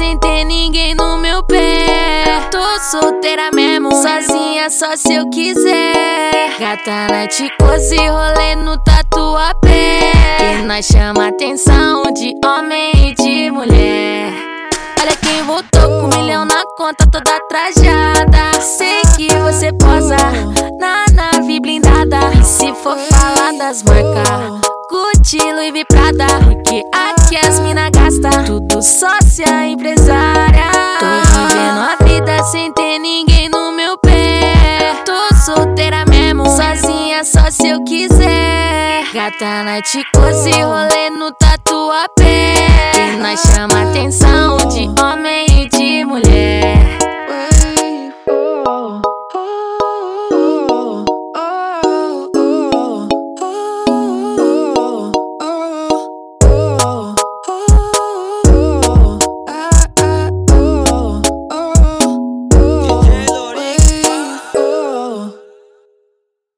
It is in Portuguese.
sem ter ninguém no meu pé. Tô solteira mesmo, sozinha só se eu quiser. Gata night cozy, rolê no tatuapé. Que nós chama atenção de homem e de mulher. Olha quem voltou com um milhão na conta toda trajada. Sei que você posa na nave blindada. E se for falar das marcas, Gucci, Louis V, Prada. Porque aqui as mina tudo sócia empresária. Tô vivendo a vida sem ter ninguém no meu pé. Tô solteira mesmo, sozinha só se eu quiser. Gata night cozy, rolê no tatuapé.